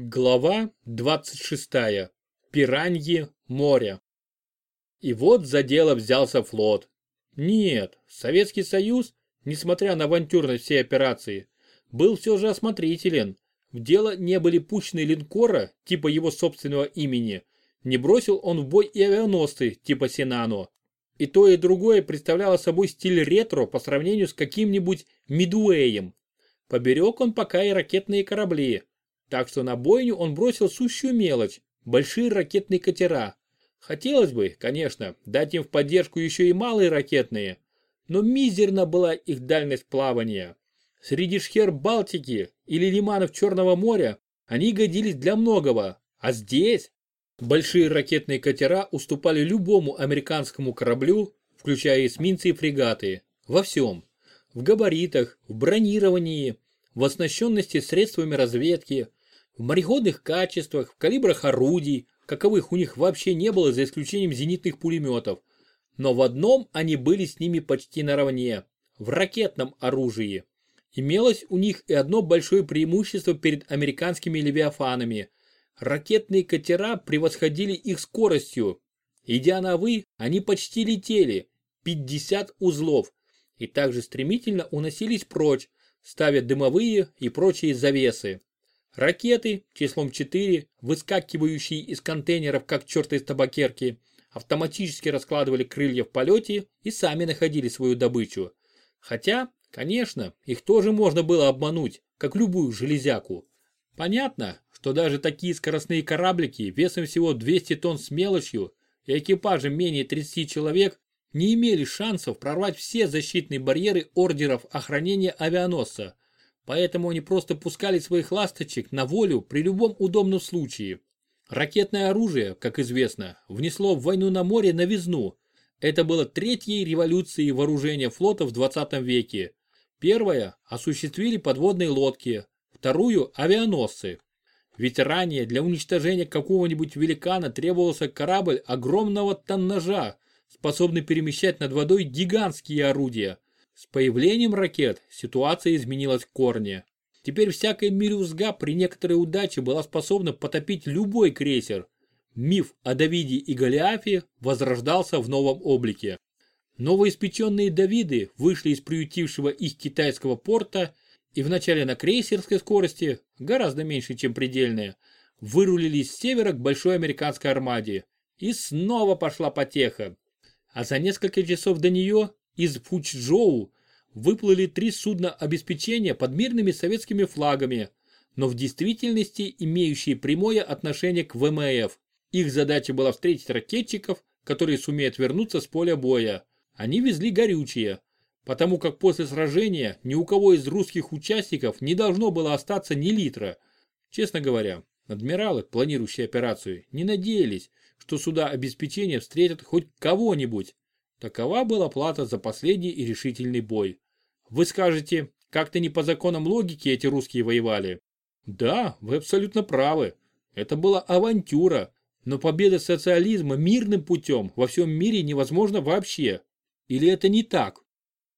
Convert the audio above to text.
Глава 26. Пираньи моря. И вот за дело взялся флот. Нет, Советский Союз, несмотря на авантюрность всей операции, был все же осмотрителен. В дело не были пущены линкора, типа его собственного имени. Не бросил он в бой и авианосцы, типа Синано. И то, и другое представляло собой стиль ретро по сравнению с каким-нибудь Мидуэем. Поберег он пока и ракетные корабли, так что на бойню он бросил сущую мелочь – большие ракетные катера. Хотелось бы, конечно, дать им в поддержку еще и малые ракетные, но мизерна была их дальность плавания. Среди шхер Балтики или лиманов Черного моря они годились для многого, а здесь большие ракетные катера уступали любому американскому кораблю, включая эсминцы и фрегаты, во всем. В габаритах, в бронировании, в оснащенности средствами разведки, в мореходных качествах, в калибрах орудий, каковых у них вообще не было за исключением зенитных пулеметов. Но в одном они были с ними почти наравне – в ракетном оружии. Имелось у них и одно большое преимущество перед американскими левиафанами. Ракетные катера превосходили их скоростью. Идя на «вы», они почти летели – 50 узлов, и также стремительно уносились прочь, ставя дымовые и прочие завесы. Ракеты, числом 4, выскакивающие из контейнеров как черты из табакерки, автоматически раскладывали крылья в полете и сами находили свою добычу. Хотя, конечно, их тоже можно было обмануть, как любую железяку. Понятно, что даже такие скоростные кораблики весом всего 200 тонн с мелочью и экипажем менее 30 человек не имели шансов прорвать все защитные барьеры ордеров охранения авианосца – поэтому они просто пускали своих ласточек на волю при любом удобном случае. Ракетное оружие, как известно, внесло в войну на море новизну. Это было третьей революцией вооружения флота в 20 веке. Первая осуществили подводные лодки, вторую – авианосцы. Ведь ранее для уничтожения какого-нибудь великана требовался корабль огромного тоннажа, способный перемещать над водой гигантские орудия – с появлением ракет ситуация изменилась в корне. Теперь всякая мирюзга при некоторой удаче была способна потопить любой крейсер. Миф о Давиде и Голиафе возрождался в новом облике. Новоиспеченные Давиды вышли из приютившего их китайского порта и вначале на крейсерской скорости, гораздо меньше, чем предельная, вырулили с севера к большой американской армаде. И снова пошла потеха. А за несколько часов до нее из Фучжоу выплыли три судна обеспечения под мирными советскими флагами, но в действительности имеющие прямое отношение к ВМФ. Их задача была встретить ракетчиков, которые сумеют вернуться с поля боя. Они везли горючее, потому как после сражения ни у кого из русских участников не должно было остаться ни литра. Честно говоря, адмиралы, планирующие операцию, не надеялись, что суда обеспечения встретят хоть кого-нибудь, Такова была плата за последний и решительный бой. Вы скажете, как-то не по законам логики эти русские воевали. Да, вы абсолютно правы. Это была авантюра, но победа социализма мирным путем во всем мире невозможна вообще. Или это не так?